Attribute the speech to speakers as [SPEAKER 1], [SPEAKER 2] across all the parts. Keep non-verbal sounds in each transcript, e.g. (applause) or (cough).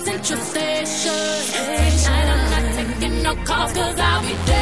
[SPEAKER 1] Central Station. Tonight I'm not taking no calls cause I'll be dancing.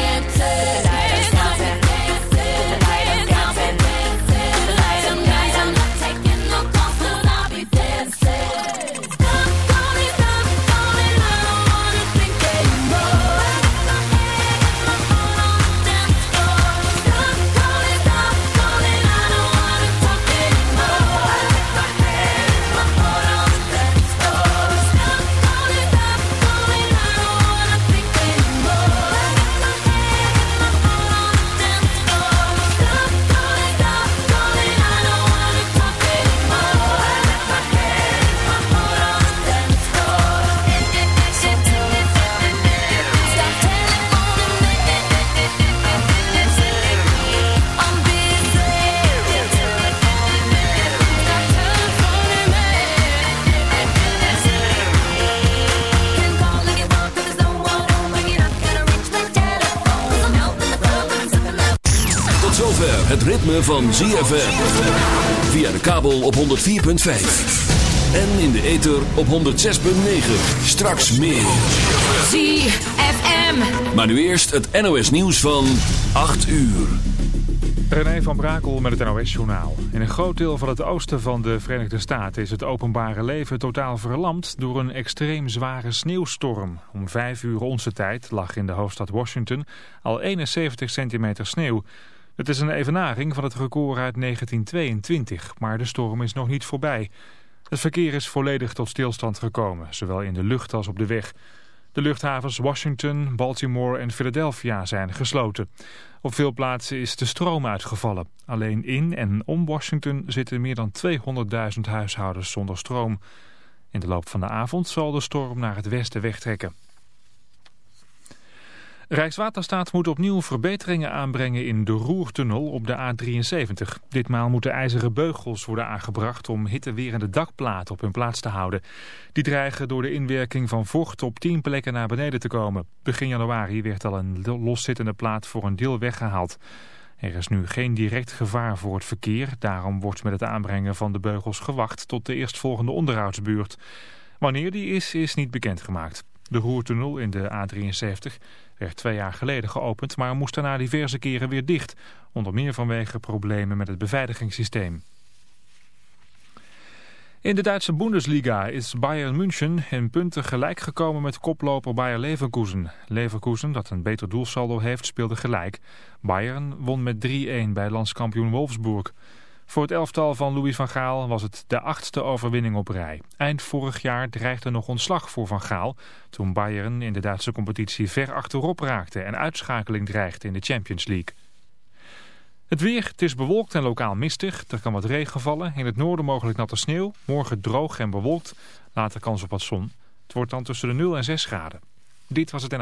[SPEAKER 2] Van ZFM. Via de kabel op 104.5. En in de ether op 106.9. Straks meer.
[SPEAKER 3] ZFM.
[SPEAKER 2] Maar nu eerst het NOS nieuws van 8 uur.
[SPEAKER 4] René van Brakel met het NOS-journaal. In een groot deel van het oosten van de Verenigde Staten is het openbare leven totaal verlamd door een extreem zware sneeuwstorm. Om 5 uur onze tijd lag in de hoofdstad Washington al 71 centimeter sneeuw. Het is een evenaring van het record uit 1922, maar de storm is nog niet voorbij. Het verkeer is volledig tot stilstand gekomen, zowel in de lucht als op de weg. De luchthavens Washington, Baltimore en Philadelphia zijn gesloten. Op veel plaatsen is de stroom uitgevallen. Alleen in en om Washington zitten meer dan 200.000 huishoudens zonder stroom. In de loop van de avond zal de storm naar het westen wegtrekken. Rijkswaterstaat moet opnieuw verbeteringen aanbrengen in de Roertunnel op de A73. Ditmaal moeten ijzeren beugels worden aangebracht om hittewerende dakplaten op hun plaats te houden. Die dreigen door de inwerking van vocht op tien plekken naar beneden te komen. Begin januari werd al een loszittende plaat voor een deel weggehaald. Er is nu geen direct gevaar voor het verkeer. Daarom wordt met het aanbrengen van de beugels gewacht tot de eerstvolgende onderhoudsbuurt. Wanneer die is, is niet bekendgemaakt. De Roertunnel in de A73 werd twee jaar geleden geopend, maar moest daarna diverse keren weer dicht. Onder meer vanwege problemen met het beveiligingssysteem. In de Duitse Bundesliga is Bayern München in punten gelijk gekomen met koploper Bayer Leverkusen. Leverkusen, dat een beter doelsaldo heeft, speelde gelijk. Bayern won met 3-1 bij landskampioen Wolfsburg. Voor het elftal van Louis van Gaal was het de achtste overwinning op rij. Eind vorig jaar dreigde nog ontslag voor Van Gaal... toen Bayern in de Duitse competitie ver achterop raakte... en uitschakeling dreigde in de Champions League. Het weer, het is bewolkt en lokaal mistig. Er kan wat regen vallen. In het noorden mogelijk natte sneeuw. Morgen droog en bewolkt. Later kans op wat zon. Het wordt dan tussen de 0 en 6 graden. Dit was het en...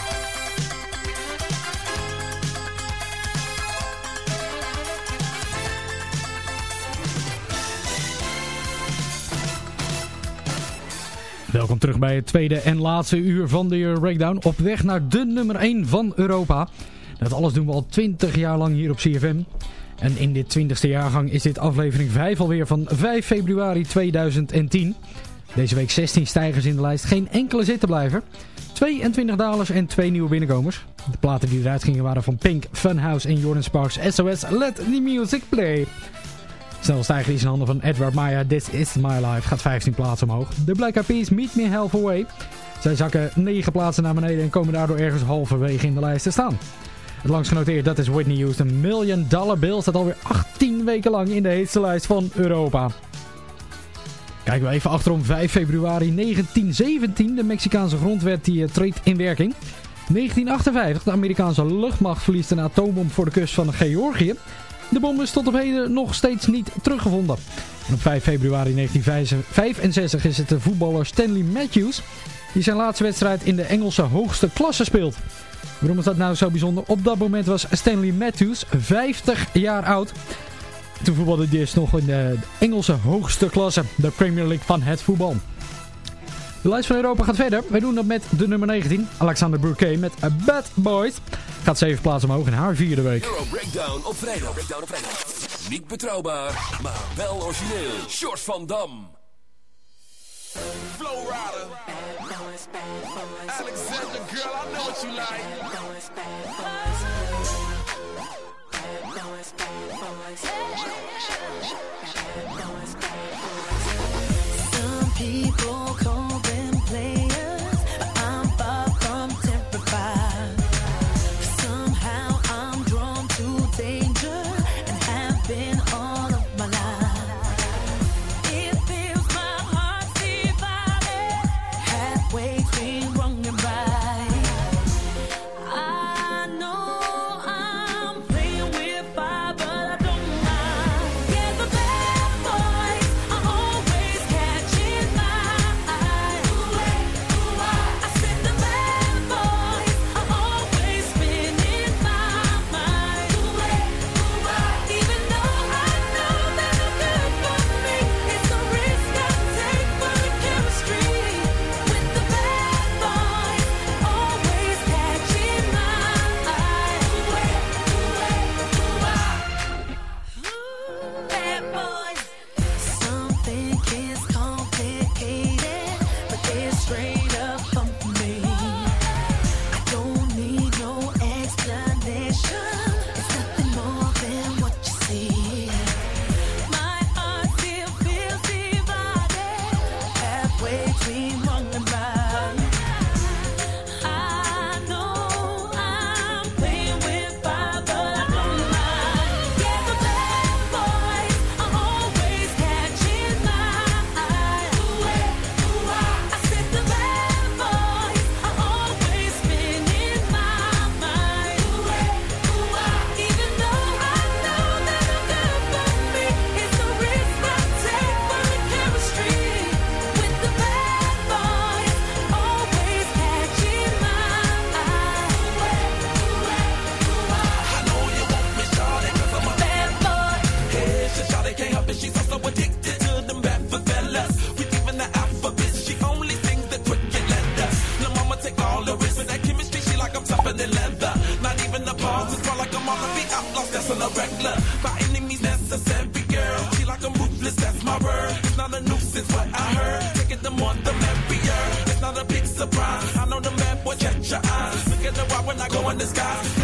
[SPEAKER 5] Welkom terug bij het tweede en laatste uur van de Breakdown. Op weg naar de nummer 1 van Europa. Dat alles doen we al 20 jaar lang hier op CFM. En in dit 20ste jaargang is dit aflevering 5 alweer van 5 februari 2010. Deze week 16 stijgers in de lijst, geen enkele zittenblijver. 22 dalers en twee nieuwe binnenkomers. De platen die eruit gingen waren van Pink, Funhouse en Jordan Sparks SOS Let The Music Play. Snel stijger is in handen van Edward Maya, This Is My Life, gaat 15 plaatsen omhoog. De Black Eyed Peas, Meet Me Halfway. Zij zakken 9 plaatsen naar beneden en komen daardoor ergens halverwege in de lijst te staan. Het langst genoteerd, dat is Whitney Houston. Million Dollar Bill staat alweer 18 weken lang in de heetste lijst van Europa. Kijken we even achterom. 5 februari 1917. De Mexicaanse grondwet die uh, treedt in werking. 1958. De Amerikaanse luchtmacht verliest een atoombom voor de kust van Georgië. De bom is tot op heden nog steeds niet teruggevonden. En op 5 februari 1965 is het de voetballer Stanley Matthews... die zijn laatste wedstrijd in de Engelse hoogste klasse speelt. Waarom is dat nou zo bijzonder? Op dat moment was Stanley Matthews 50 jaar oud. Toen voetbalde hij dus nog in de Engelse hoogste klasse, de Premier League van het voetbal. De lijst van Europa gaat verder. Wij doen dat met de nummer 19, Alexander Burke met A Bad Boys. Gaat 7 plaatsen omhoog in haar vierde week.
[SPEAKER 2] Euro Breakdown op vrijdag. Breakdown op vrijdag. Niet betrouwbaar, maar wel origineel. Short van Dam.
[SPEAKER 6] Flow Rider. Alexander, girl, I know what you like.
[SPEAKER 1] Some people the
[SPEAKER 6] sky.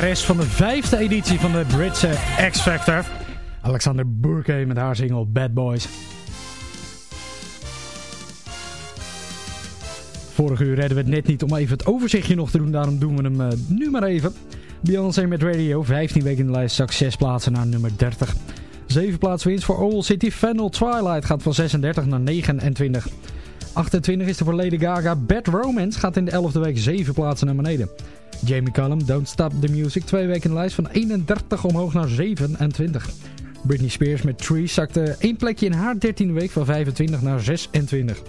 [SPEAKER 5] Winnares van de vijfde editie van de Britse X Factor. Alexander Burke met haar single Bad Boys. Vorige uur redden we het net niet om even het overzichtje nog te doen. Daarom doen we hem eh, nu maar even. Beyoncé met Radio. 15 weken in de lijst. Zak 6 plaatsen naar nummer 30. 7 plaatsen winst voor Owl City. Fennel Twilight gaat van 36 naar 29. 28 is er voor Lady Gaga. Bad Romance gaat in de 11e week 7 plaatsen naar beneden. Jamie Cullum, Don't Stop the Music. Twee weken in de lijst van 31 omhoog naar 27. Britney Spears met Tree zakte één plekje in haar 13e week van 25 naar 26.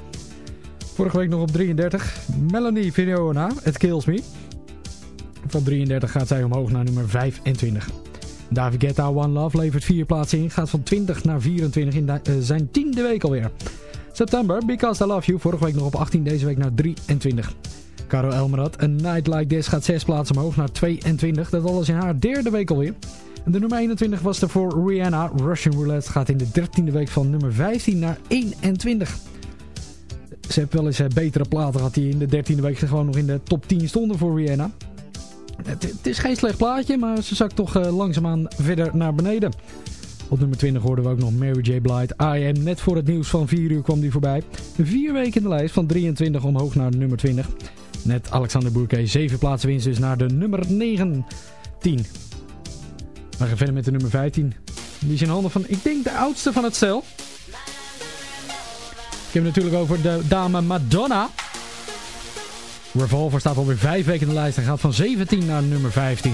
[SPEAKER 5] Vorige week nog op 33. Melanie Fiona, It Kills Me. Van 33 gaat zij omhoog naar nummer 25. David Guetta, One Love levert vier plaatsen in. Gaat van 20 naar 24 in de- eh, zijn tiende week alweer. September, Because I Love You. Vorige week nog op 18, deze week naar 23. Caro Elmerat, A Night Like This gaat 6 plaatsen omhoog naar 22. Dat alles in haar derde week alweer. De nummer 21 was er voor Rihanna. Russian Roulette gaat in de 13e week van nummer 15 naar 21. Ze heeft wel eens eh, betere platen gehad die in de 13e week gewoon nog in de top 10 stonden voor Rihanna. Het, het is geen slecht plaatje, maar ze zakt toch eh, langzaamaan verder naar beneden.
[SPEAKER 7] Op nummer 20 hoorden we ook nog Mary J. Blige. I Am. Net voor het nieuws van 4 uur kwam die voorbij. Vier weken in de lijst, van 23 omhoog naar nummer 20. Net Alexander Bourquet, 7 plaatsen winst dus naar de nummer 19. We gaan verder met de nummer 15. Die is in handen van, ik denk de oudste van het stel. Ik heb het natuurlijk over de dame Madonna. Revolver staat alweer 5 weken in de lijst en gaat van 17 naar nummer 15.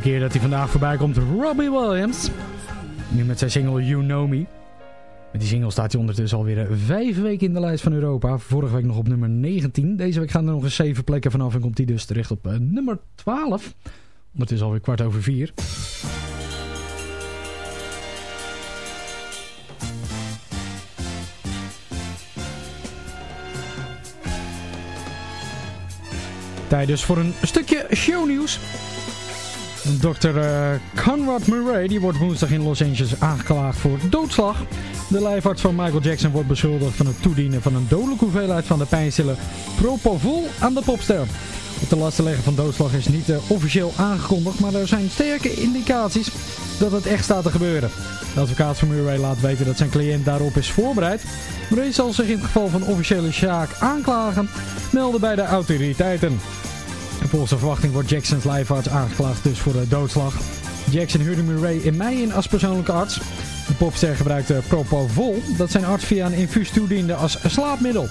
[SPEAKER 5] Keer dat hij vandaag voorbij komt, Robbie Williams. Nu met zijn single You Know Me. Met die single staat hij ondertussen alweer vijf weken in de lijst van Europa. Vorige week nog op nummer 19. Deze week gaan er nog eens zeven plekken vanaf en komt hij dus terecht op eh, nummer 12. Ondertussen alweer kwart over vier. Tijd dus voor een stukje shownieuws. Dr. eh, Conrad Murray die wordt woensdag in Los Angeles aangeklaagd voor doodslag. De lijfarts van Michael Jackson wordt beschuldigd van het toedienen van een dodelijke hoeveelheid van de pijnstiller Propofol aan de popster. Het te lasten leggen van doodslag is niet eh, officieel aangekondigd, maar er zijn sterke indicaties dat het echt staat te gebeuren. De advocaat van Murray laat weten dat zijn cliënt daarop is voorbereid. Murray zal zich in het geval van officiële zaak aanklagen melden bij de autoriteiten. En volgens de verwachting wordt Jacksons lijfarts aangeklaagd dus voor de doodslag. Jackson huurde Murray in mei in als persoonlijke arts. De popster gebruikte Propofol, dat zijn arts via een infuus toediende als slaapmiddel.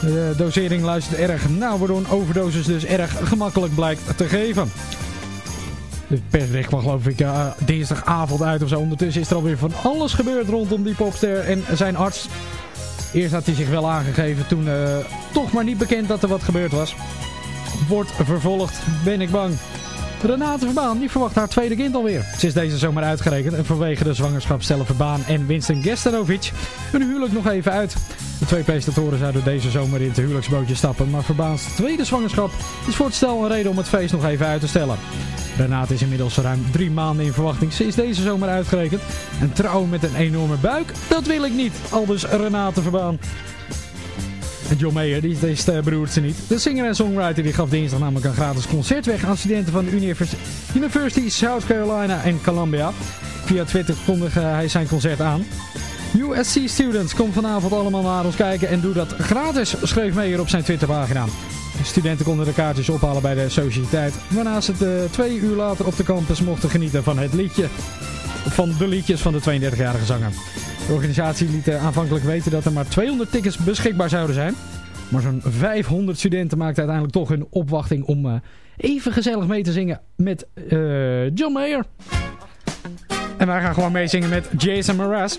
[SPEAKER 5] De dosering luistert erg nauw, waardoor overdosis dus erg gemakkelijk blijkt te geven. De persbericht kwam geloof ik eh, dinsdagavond uit of zo. Ondertussen is er alweer van alles gebeurd rondom die popster en zijn arts. Eerst had hij zich wel aangegeven, toen eh, toch maar niet bekend dat er wat gebeurd was. Wordt vervolgd, ben ik bang. Renate Verbaan die verwacht haar tweede kind alweer. Ze is deze zomer uitgerekend en vanwege de zwangerschap stellen Verbaan en Winston Gestanovic hun huwelijk nog even uit. De twee presentatoren zouden deze zomer in het huwelijksbootje stappen, maar Verbaans tweede zwangerschap is voor het stel een reden om het feest nog even uit te stellen. Renate is inmiddels ruim drie maanden in verwachting. Ze is deze zomer uitgerekend. En trouwen met een enorme buik, dat wil ik niet. Aldus Renate Verbaan. John Mayer, die, die uh, beroert ze niet. De singer en songwriter die gaf dinsdag namelijk een gratis concert weg aan studenten van de Univers University South Carolina en Columbia. Via Twitter kondigde hij zijn concert aan. USC students, kom vanavond allemaal naar ons kijken en doe dat gratis, schreef Mayer op zijn Twitterpagina. Studenten konden de kaartjes ophalen bij de sociëteit, waarna ze twee uur later op de campus mochten genieten van het liedje. Van de liedjes van de 32-jarige zanger. De organisatie liet uh, aanvankelijk weten dat er maar 200 tickets beschikbaar zouden zijn. Maar zo'n 500 studenten maakten uiteindelijk toch hun opwachting om uh, even gezellig mee te zingen met John Mayer. En wij gaan gewoon meezingen met Jason Mraz.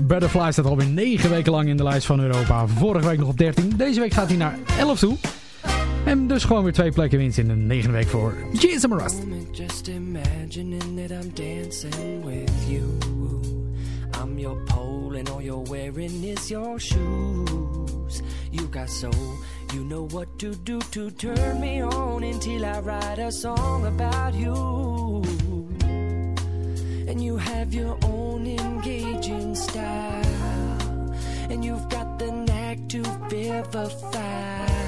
[SPEAKER 5] Butterfly staat alweer 9 weken lang in de lijst van Europa. Vorige week nog op 13. Deze week gaat hij naar 11 toe. En dus gewoon weer twee plekken winst in de negende week voor Jason Mraz.
[SPEAKER 8] Just imagining that I'm dancing with you. I'm your pole and all you're wearing is your shoes. You got soul, you know what to do to turn me on until I write a song about you. And you have your own engaging style. And you've got the knack to vivify.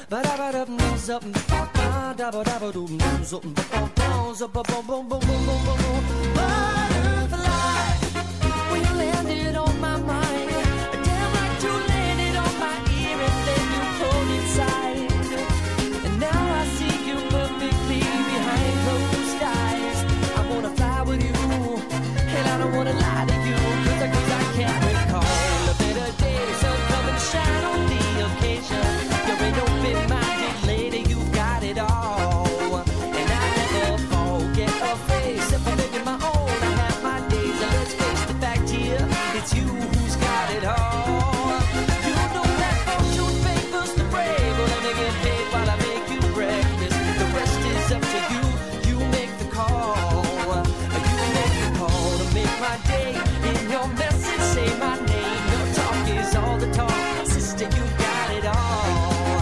[SPEAKER 8] ba da ba da boom da da butterfly when you landed on my mind it's you who's got it all. You know that fortune favors the brave. While I make you. The rest is up to you. You make the call. You make the call to make my day. In your message, say my name. Talk is all the talk, sister. You got it all.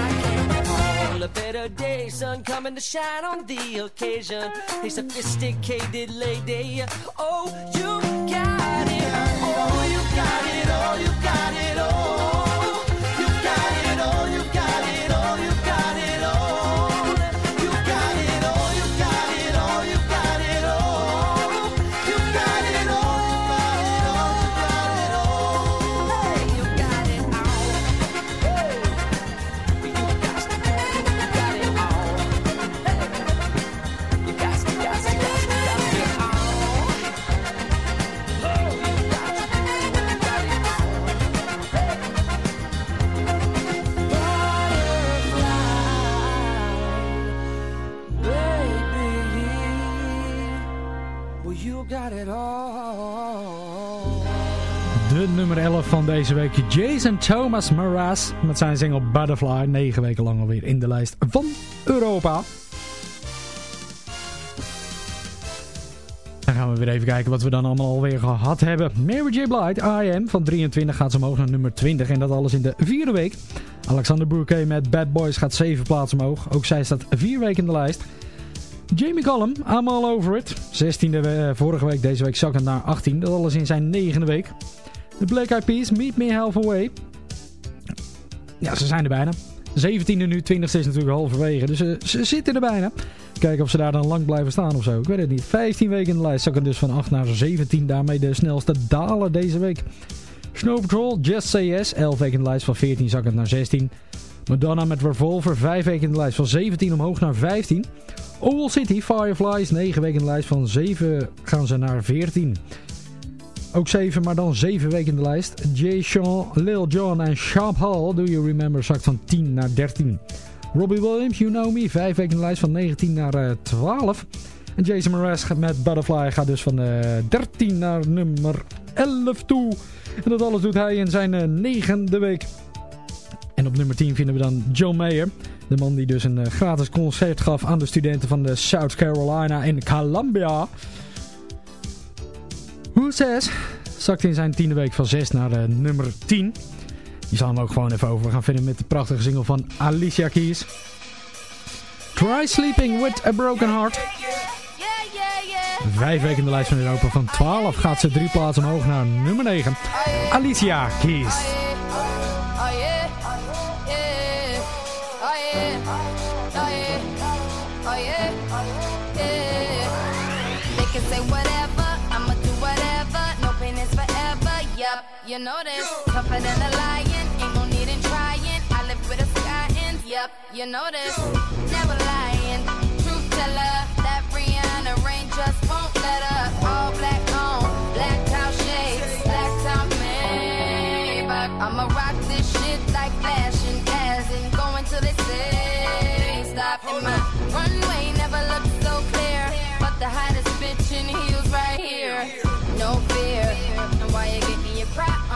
[SPEAKER 8] I can't a better day, sun coming to shine on the occasion. A sophisticated lady. Oh, you. All you got it, all you
[SPEAKER 5] nummer 11 van deze week, Jason Thomas Mraz. Met zijn single Butterfly. Negen weken lang alweer in de lijst van Europa. Dan gaan we weer even kijken wat we dan allemaal alweer gehad hebben. Mary J. Blige, I Am, van 23 gaat ze omhoog naar nummer 20. En dat alles in de vierde week. Alexander Burke met Bad Boys gaat 7 plaatsen omhoog. Ook zij staat 4 weken in de lijst. Jamie Cullum, I'm All Over It. 16e eh, vorige week, deze week zakkend naar 18. Dat alles in zijn negende week. De Black Eyed Peas, Meet Me Halfway. Ja, ze zijn er bijna. 17e nu, 20e is natuurlijk halverwege. Dus ze, ze zitten er bijna. Kijken of ze daar dan lang blijven staan of zo. Ik weet het niet. 15 weken in de lijst. Zakken dus van 8 naar 17. Daarmee de snelste dalen deze week. Snow Patrol, Just Yes. 11 weken in de lijst van 14 zakkend naar 16. Madonna met Revolver. 5 weken in de lijst van 17 omhoog naar 15. Owl City, Fireflies. 9 weken in de lijst van 7 gaan ze naar 14. Ook 7, maar dan 7 weken in de lijst. Jay Sean, Lil Jon en Sharp Hall, Do You Remember, zakt van 10 naar 13. Robbie Williams, You Know Me, 5 weken in de lijst van 19 naar uh, 12. En Jason Mraz met Butterfly gaat dus van uh, 13 naar nummer 11 toe. En dat alles doet hij in zijn uh, negende week. En op nummer 10 vinden we dan Joe Mayer. De man die dus een gratis concert gaf aan de studenten van de South Carolina in Columbia. Who Says zakt in zijn tiende week van 6 naar uh, nummer 10. Die slaan we ook gewoon even over. Gaan verder met de prachtige single van Alicia Keys. Try Sleeping With A Broken Heart. Vijf weken in de lijst van Europa. Van 12 gaat ze drie plaatsen omhoog naar nummer 9. Alicia Keys.
[SPEAKER 3] You know this. Tougher than a lion, ain't no need in trying. I live with a sky in. Yup, you know this. Never lying, truth teller. That Rihanna rain just won't let up. All black on, black cow shades, black top Maybach. I'ma rock this shit like fashion, as in going till they say stop. And my runway never looked so clear, but the hottest bitch in heels right here. No fear, and why you
[SPEAKER 5] crap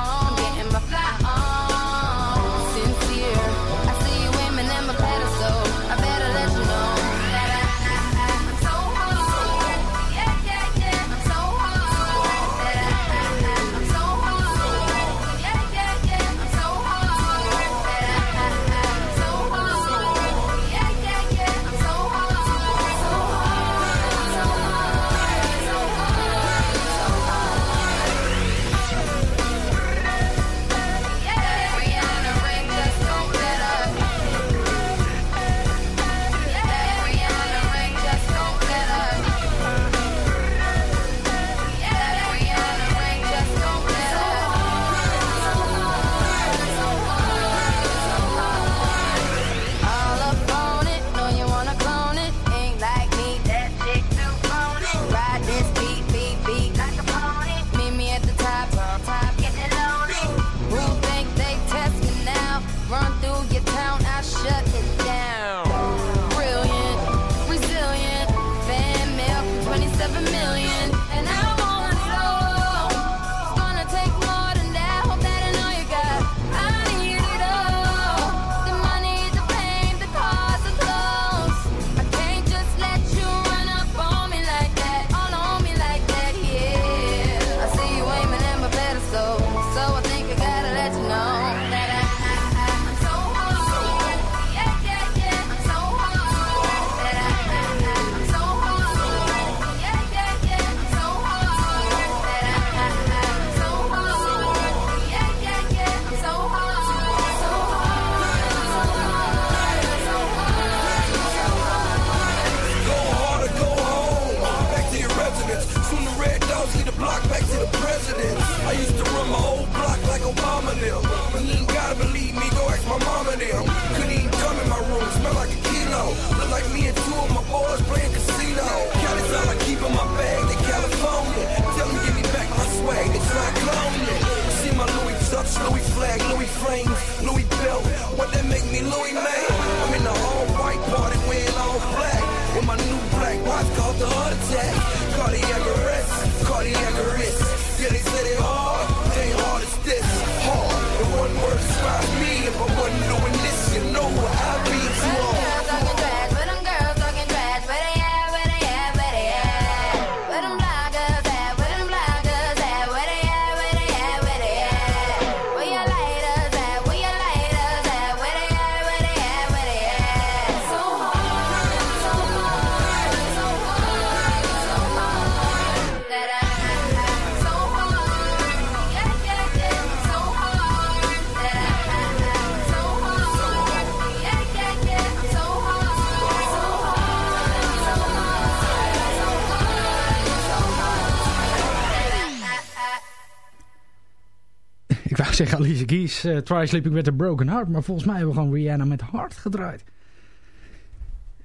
[SPEAKER 5] Zeggen Alicia Keys, eh, Try Sleeping with a Broken Heart. Maar volgens mij hebben we gewoon Rihanna met Hart gedraaid.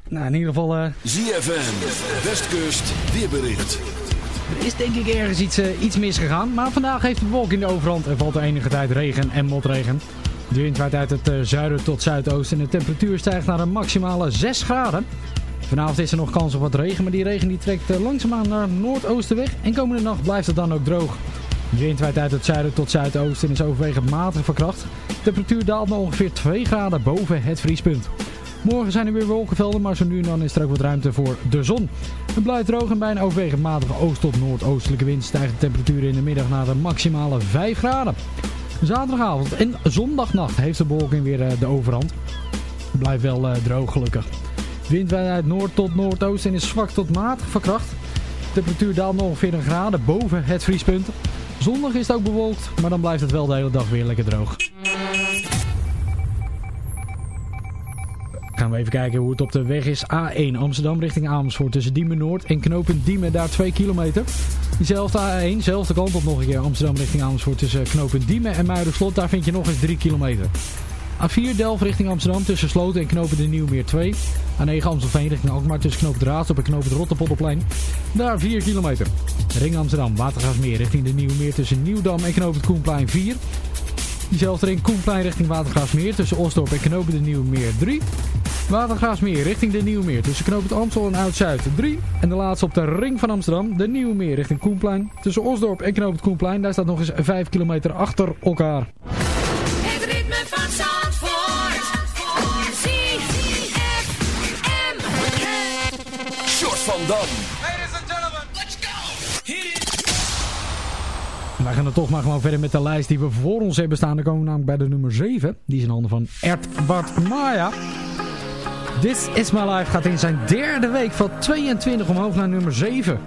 [SPEAKER 5] Nou, in ieder geval... eh,
[SPEAKER 2] ZFM, Westkust, weerbericht.
[SPEAKER 5] Er is denk ik ergens iets, eh, iets misgegaan. Maar vandaag heeft de wolk in de overhand. Er valt er enige tijd regen en motregen. De wind waait uit het eh, zuiden tot zuidoosten. En de temperatuur stijgt naar een maximale 6 graden. Vanavond is er nog kans op wat regen. Maar die regen die trekt eh, langzaamaan naar noordoosten weg. En komende nacht blijft het dan ook droog. De wind waait uit het zuiden tot zuidoosten en is overwegend matig van kracht. De temperatuur daalt naar ongeveer 2 graden boven het vriespunt. Morgen zijn er weer wolkenvelden, maar zo nu en dan is er ook wat ruimte voor de zon. Het blijft droog en bij een overwegend matige oost- tot noordoostelijke wind stijgt de temperatuur in de middag naar de maximale 5 graden. Zaterdagavond en zondagnacht heeft de bewolking weer eh, de overhand. Het blijft wel eh, droog gelukkig. Wind waait uit noord tot noordoosten en is zwak tot matig van kracht. De temperatuur daalt nog ongeveer een graden boven het vriespunt. Zondag is het ook bewolkt, maar dan blijft het wel de hele dag weer lekker droog. Gaan we even kijken hoe het op de weg is. A1 Amsterdam richting Amersfoort tussen Diemen Noord en knooppunt Diemen daar 2 kilometer. Diezelfde A1, zelfde kant op nog een keer Amsterdam richting Amersfoort tussen knooppunt Diemen en Muiderslot. Daar vind je nog eens 3 kilometer. A4 Delft richting Amsterdam tussen Sloten en knooppunt de Nieuwmeer 2. A9 Amstelveen richting Alkmaar tussen knooppunt Raadstop en knooppunt Rotterpolderplein. Daar 4 kilometer. Ring Amsterdam Watergraafsmeer richting de Nieuwmeer tussen Nieuwdam en knooppunt Koenplein 4. Diezelfde ring Koenplein richting Watergraafsmeer tussen Osdorp en knooppunt de Nieuwmeer 3. Watergraafsmeer richting de Nieuwmeer tussen knooppunt Amstel en Oud-Zuid 3. En de laatste op de ring van Amsterdam, de Nieuwmeer richting Koenplein. Tussen Osdorp en knooppunt Koenplein, daar staat nog eens 5 kilometer achter elkaar.
[SPEAKER 2] Short van Dam.
[SPEAKER 5] En wij gaan er toch maar gewoon verder met de lijst die we voor ons hebben staan. Dan komen we namelijk bij de nummer 7. Die is in handen van Ert Maya. This is My Life gaat in zijn derde week van 22 omhoog naar nummer 7.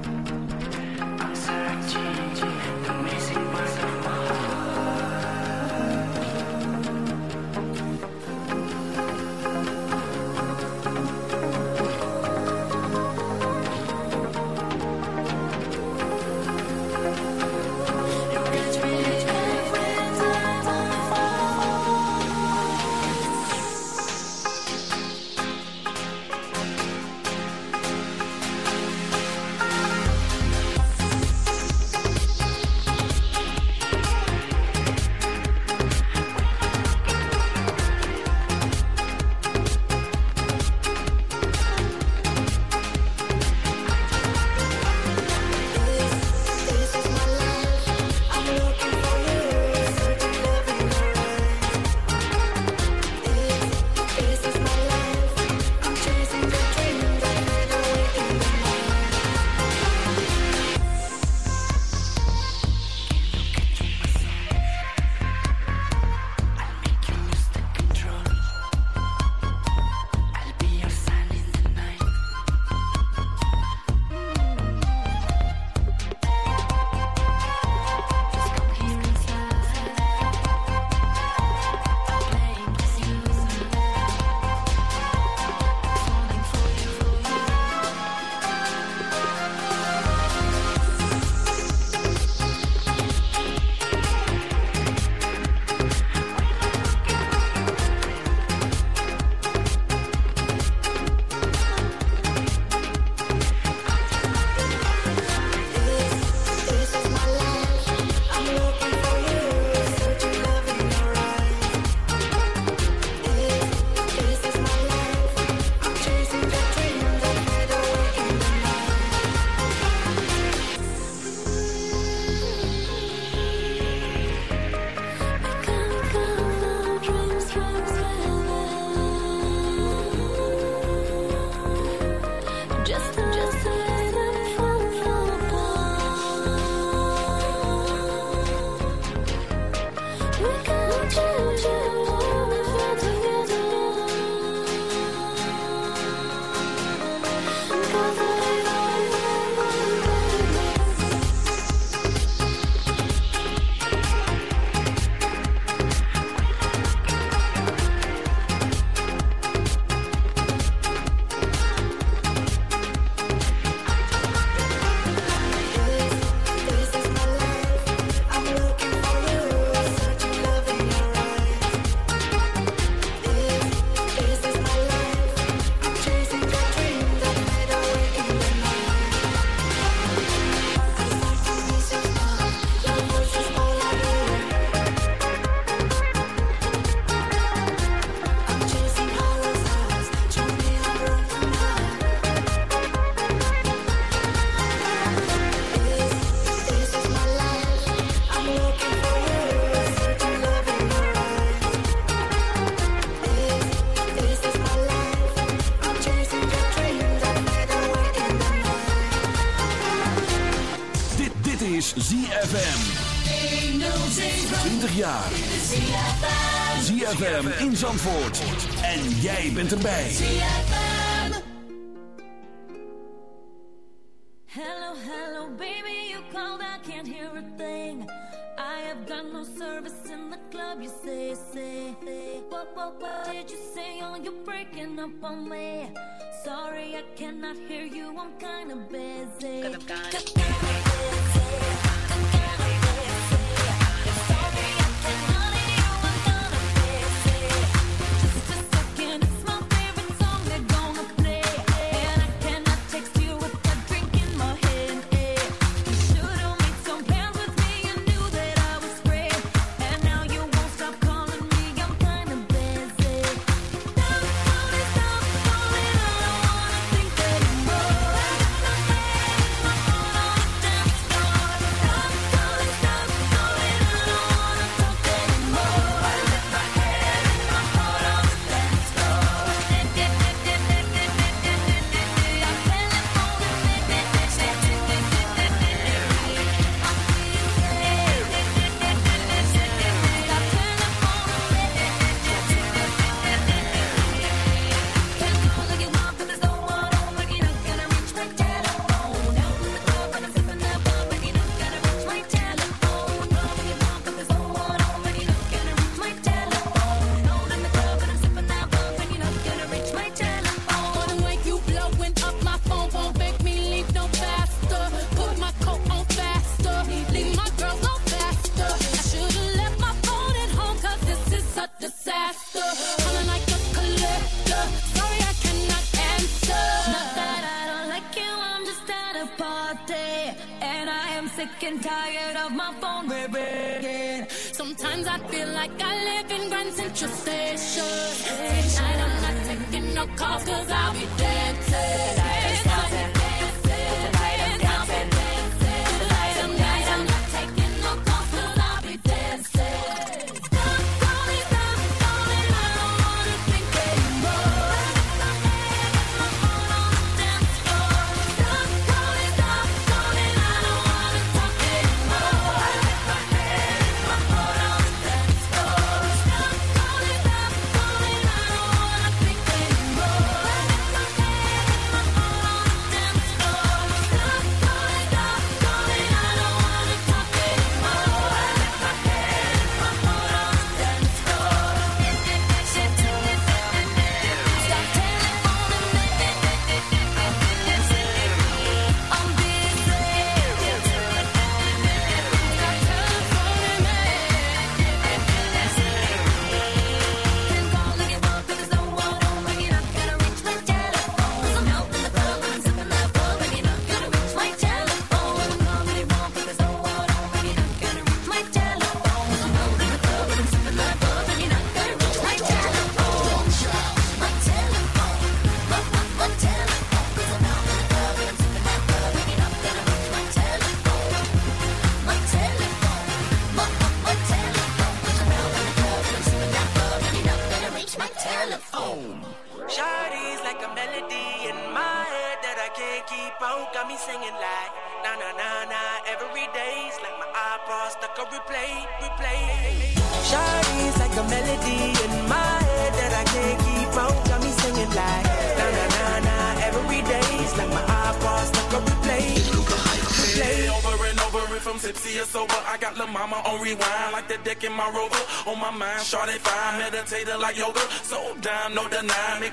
[SPEAKER 2] ZFM in Zandvoort. En jij bent erbij. ZFM.
[SPEAKER 1] Hello, hello, baby, you called, I can't hear a thing. I have got no service in the club, you say, say. What, what, what did you say? Oh, you're breaking up on me. Sorry, I cannot hear you, I'm kinda busy. I'm kinda busy.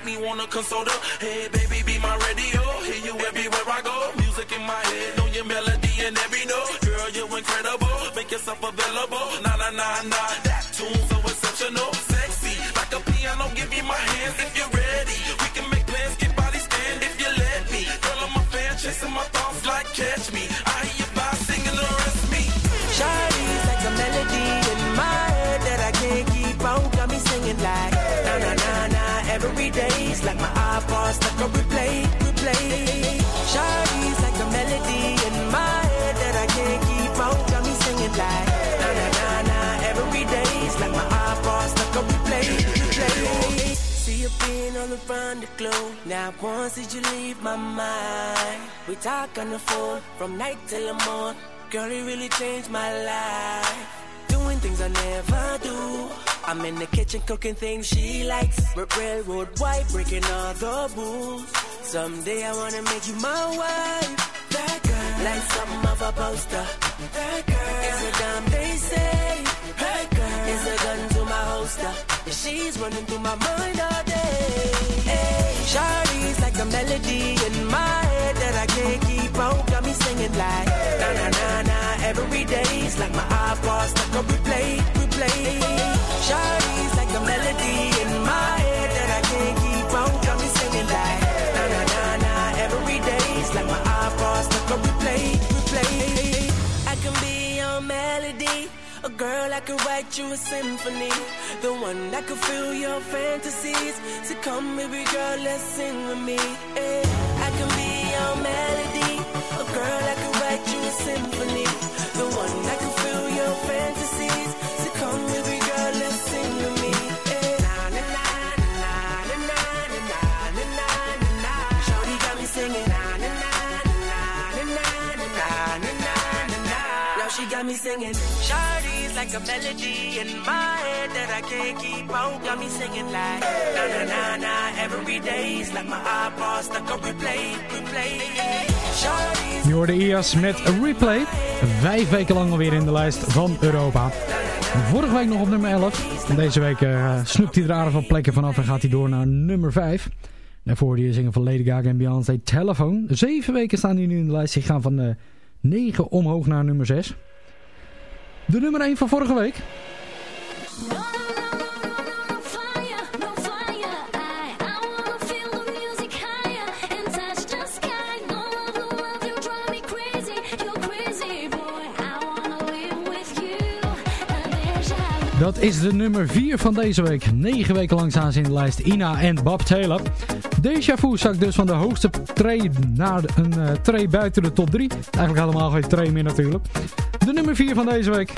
[SPEAKER 6] Make me wanna console her. Hey, baby, be my radio, hear you everywhere I go. Music in my head, know your melody and every note. Girl, you incredible, make yourself available. Nah, nah, nah, nah, that tune so exceptional, sexy, like a piano. Give me my hands if you're ready. We can make plans, get bodies stand if you let me. Girl, I'm a fan, chasing my thoughts like catch me. I
[SPEAKER 9] iPod stuck on replay, replay. Shawty's like a melody in my head that I can't keep on. Got me singing like na na na na. Every day's like my iPod stuck on replay, replay. See you being on the front of glow. Now once did you leave my mind? We talk on the phone from night till the morning. Girl, it really changed my life. Doing things I never do. I'm in the kitchen cooking things she likes. R- railroad white, breaking all the rules. Someday I wanna make you my wife. That girl, like something of a poster. That girl is a damn they say. That girl is a gun to my holster. She's running through my mind all day. Hey, Shawty's like a melody in my head that I can't keep on. Singing like na na na na. Every day's like my iPod stuck on replay, replay. Shawty's like a melody in my head that I can't keep on. Got me singing like na na na na. Every day's like my iPod stuck on replay, replay. I can be your melody. A girl I could write you a symphony. The one that could fill your fantasies. So come, baby girl, let's sing with me. eh. I can be your melody. Girl, I could write you a symphony. The one that could fill your fantasies. So come, baby girl, and sing to me. Now she got me singing. Shorty's like a melody in my head that I can't keep out. Got me singing like na na na na. Every day's like my eyeballs stuck on replay.
[SPEAKER 5] Je hoorde IAS met replay. Vijf weken lang alweer in de lijst van Europa. Vorige week nog op nummer 11. En deze week eh snoept hij er aardig van plekken vanaf en gaat hij door naar nummer 5. Daarvoor je zingen van Lady Gaga en Beyoncé Telephone. Zeven weken staan die nu in de lijst. Die gaan van eh 9 omhoog naar nummer 6. De nummer 1 van vorige week. Dat is de nummer 4 van deze week. 9 weken lang staan in de lijst. Ina en Bob Taylor. Deja Vu zakt dus van de hoogste tree naar een uh, tree buiten de top 3. Eigenlijk helemaal geen tree meer natuurlijk. De nummer 4 van deze week.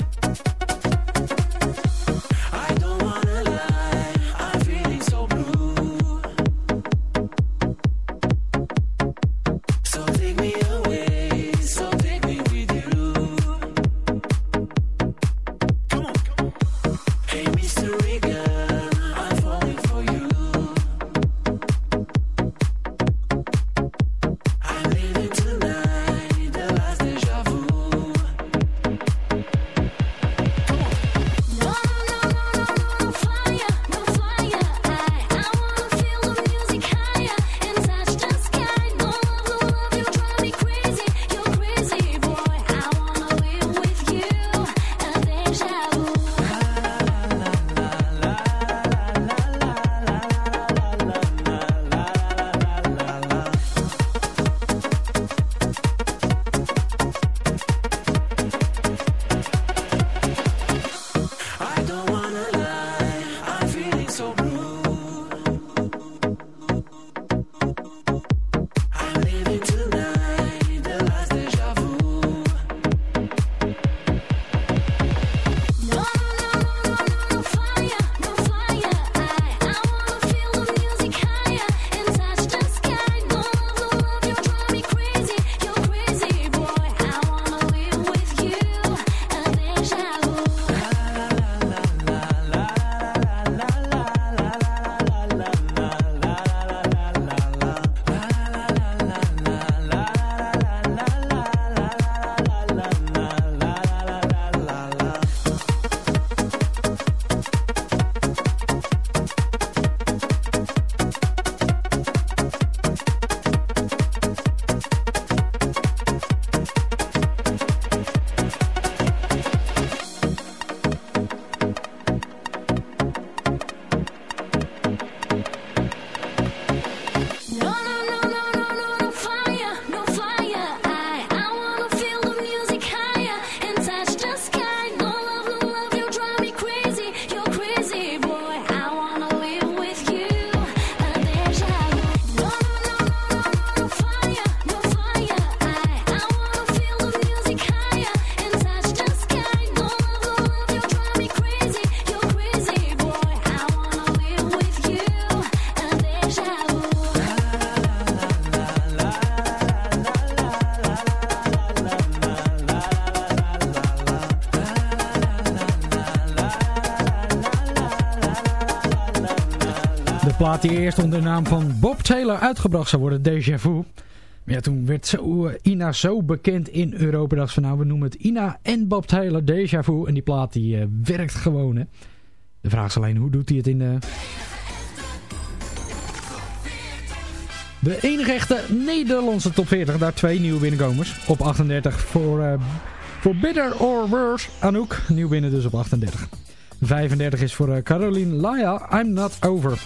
[SPEAKER 5] Die eerst onder de naam van Bob Taylor uitgebracht zou worden, Deja Vu. Ja, toen werd zo, eh, Ina zo bekend in Europa. Dat ze van nou, we noemen het Ina en Bob Taylor Deja Vu. En die plaat die eh, werkt gewoon. De vraag is alleen, hoe doet hij het in de... De enige echte Nederlandse top 40. Daar twee nieuwe binnenkomers. Op 38 voor, eh voor Bitter or Worse. Anouk, nieuw binnen dus op 38. 35 is voor eh, Caroline Laya, I'm Not Over.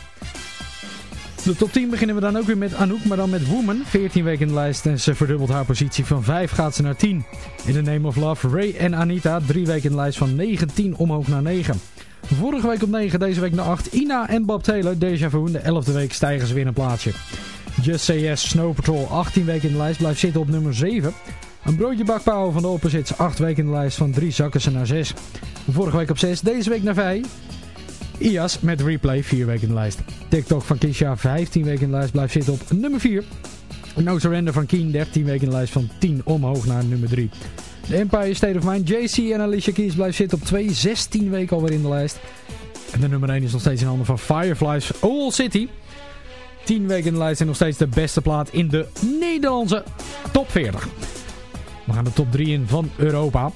[SPEAKER 5] De top 10 beginnen we dan ook weer met Anouk, maar dan met Woman. 14 weken in de lijst en ze verdubbelt haar positie. Van 5 gaat ze naar 10. In the Name of Love, Ray en Anita. 3 weken in de lijst van 19 omhoog naar 9. Vorige week op 9, deze week naar 8. Ina en Bob Taylor, Deja Vu. De 11e week stijgen ze weer een plaatsje. Just Say Snow Patrol. 18 weken in de lijst, blijft zitten op nummer 7. Een broodje bakpauw van de Opposites. 8 weken in de lijst van 3 zakken ze naar 6. Vorige week op 6, deze week naar 5. IAS met replay, 4 weken in de lijst. TikTok van Kisha, 15 weken in de lijst, blijft zitten op nummer 4. No Surrender van Keen, 13 weken in de lijst van 10 omhoog naar nummer 3. The Empire State of Mind, JC en Alicia Keys blijft zitten op 2, 16 weken alweer in de lijst. En de nummer 1 is nog steeds in handen van Fireflies, Owl City. 10 weken in de lijst en nog steeds de beste plaat in de Nederlandse top 40. We gaan de top 3 in van Europa.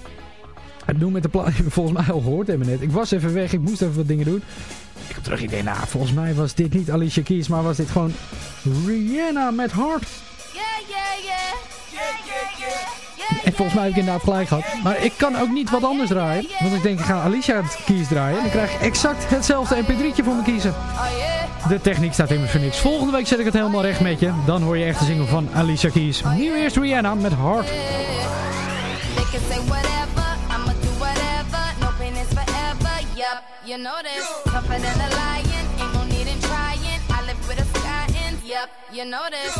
[SPEAKER 5] Het doen met de plaat die (laughs) we volgens mij al gehoord hebben net. Ik was even weg, ik moest even wat dingen doen. Ik heb terug idee, nou, volgens mij was dit niet Alicia Keys, maar was dit gewoon Rihanna met Heart.
[SPEAKER 3] Yeah, yeah, yeah. Yeah, yeah, yeah.
[SPEAKER 5] En volgens mij heb ik inderdaad gelijk gehad. Maar ik kan ook niet wat anders draaien. Want ik denk, ik ga Alicia Keys draaien. Dan krijg ik exact hetzelfde mp3'tje voor me kiezen. De techniek staat immers voor niks. Volgende week zet ik het helemaal recht met je. Dan hoor je echt de single van Alicia Keys. Nu eerst Rihanna met Heart.
[SPEAKER 3] You know this. Tougher than a lion, ain't no need in trying. I live with a sky in. Yup, you know this.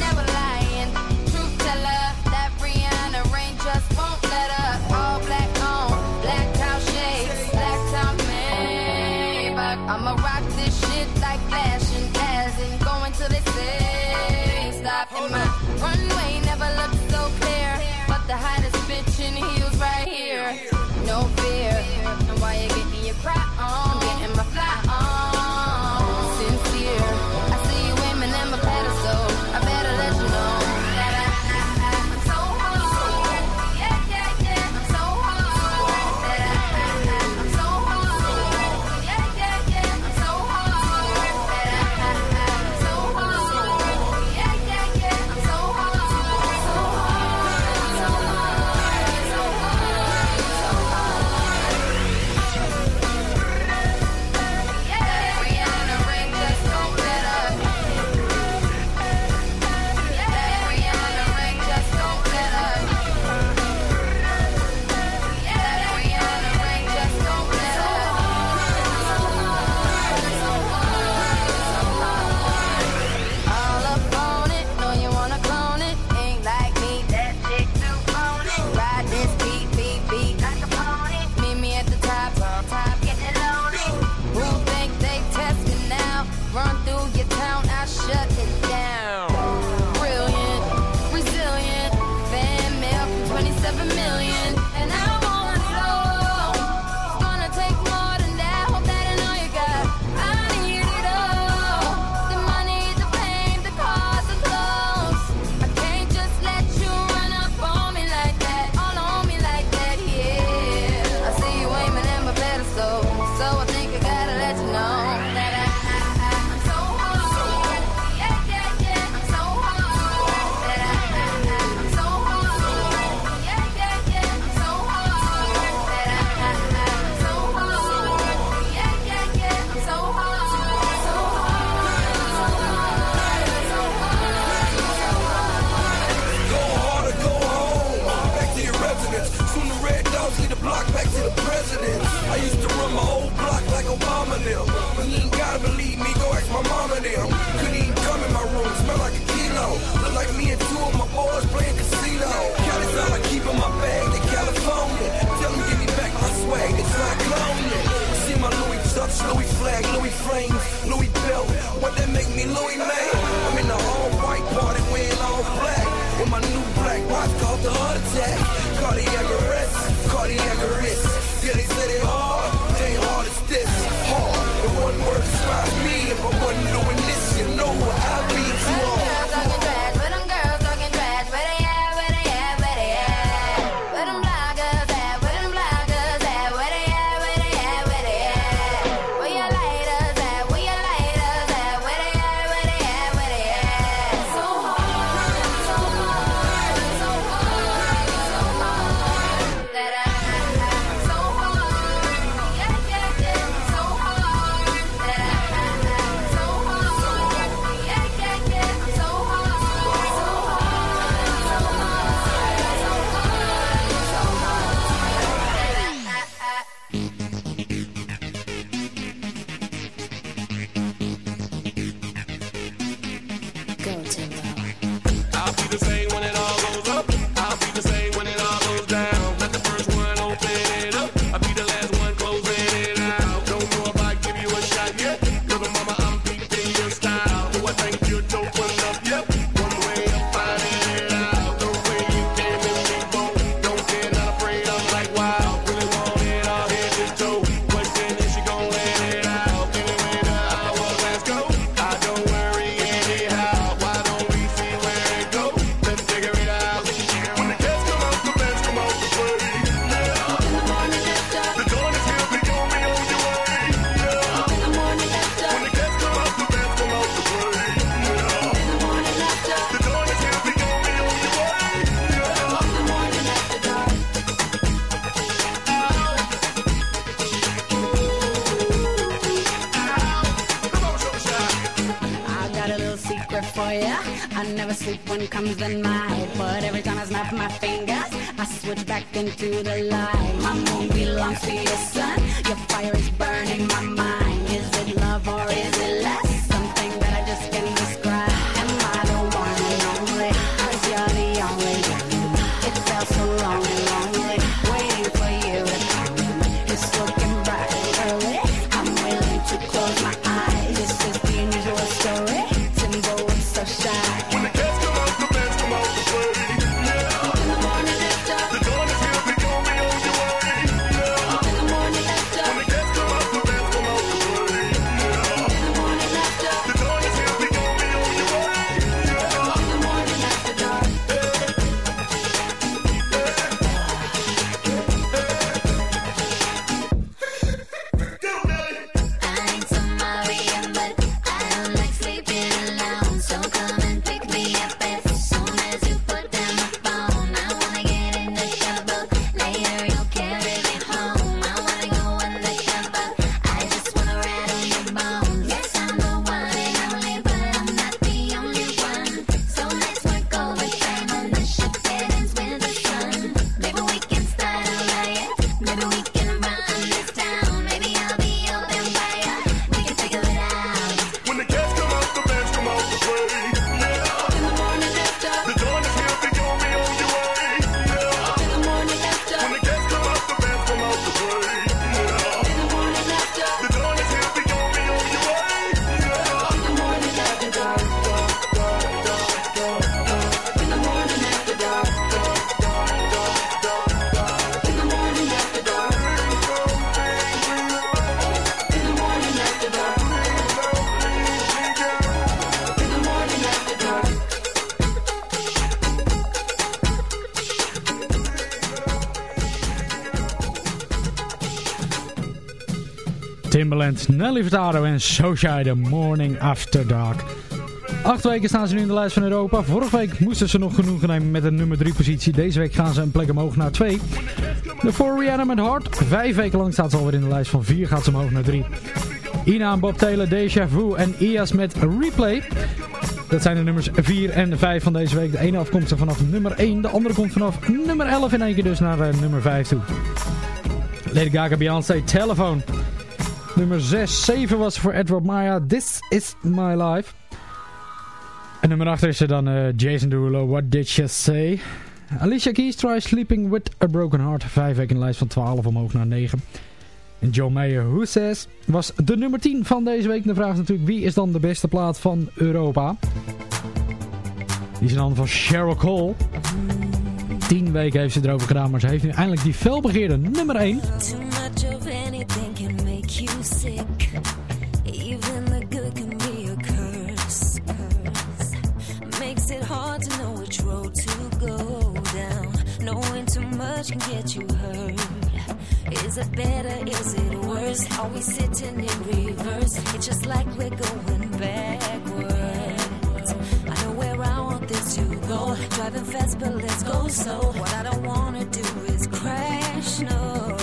[SPEAKER 3] Never lying, truth teller. That Rihanna rain just won't let up. All black on, black cow shades, black top Maybach. I'ma rock this shit like fashion, as in going till they say stop. And my runway never looked so clear, but the hottest bitch in heels
[SPEAKER 5] Tomorrowland, Nelly Furtado en Sochi The Morning After Dark. Acht weken staan ze nu in de lijst van Europa. Vorige week moesten ze nog genoegen nemen met een nummer 3 positie. Deze week gaan ze een plek omhoog naar 2. De For Reanimate Heart, vijf weken lang staat ze alweer in de lijst van 4, gaat ze omhoog naar 3. Ina Bob Taylor, Deja Vu en IAS met Replay. Dat zijn de nummers 4 en 5 van deze week. De ene afkomst er vanaf nummer 1, de andere komt vanaf nummer 11 in één keer dus naar eh, nummer 5 toe. Lady Gaga Beyoncé Telephone. Nummer 6, 7 was voor Edward Maya. This is my life. En nummer 8 is er dan uh, Jason Derulo. What did you say? Alicia Keys tries Sleeping with a Broken Heart. Vijf weken lijst van 12 omhoog naar 9. En John Mayer, Who Says, was de nummer 10 van deze week. De vraag is natuurlijk, wie is dan de beste plaat van Europa? Die is van Cheryl Cole. 10 weken heeft ze erover gedaan, maar ze heeft nu eindelijk die felbegeerde nummer 1.
[SPEAKER 1] go down. Knowing too much can get you hurt. Is it better? Is it worse? Are we sitting in reverse? It's just like we're going backwards. I know where I want this to go. Driving fast, but let's go slow. What I don't wanna do is crash. No.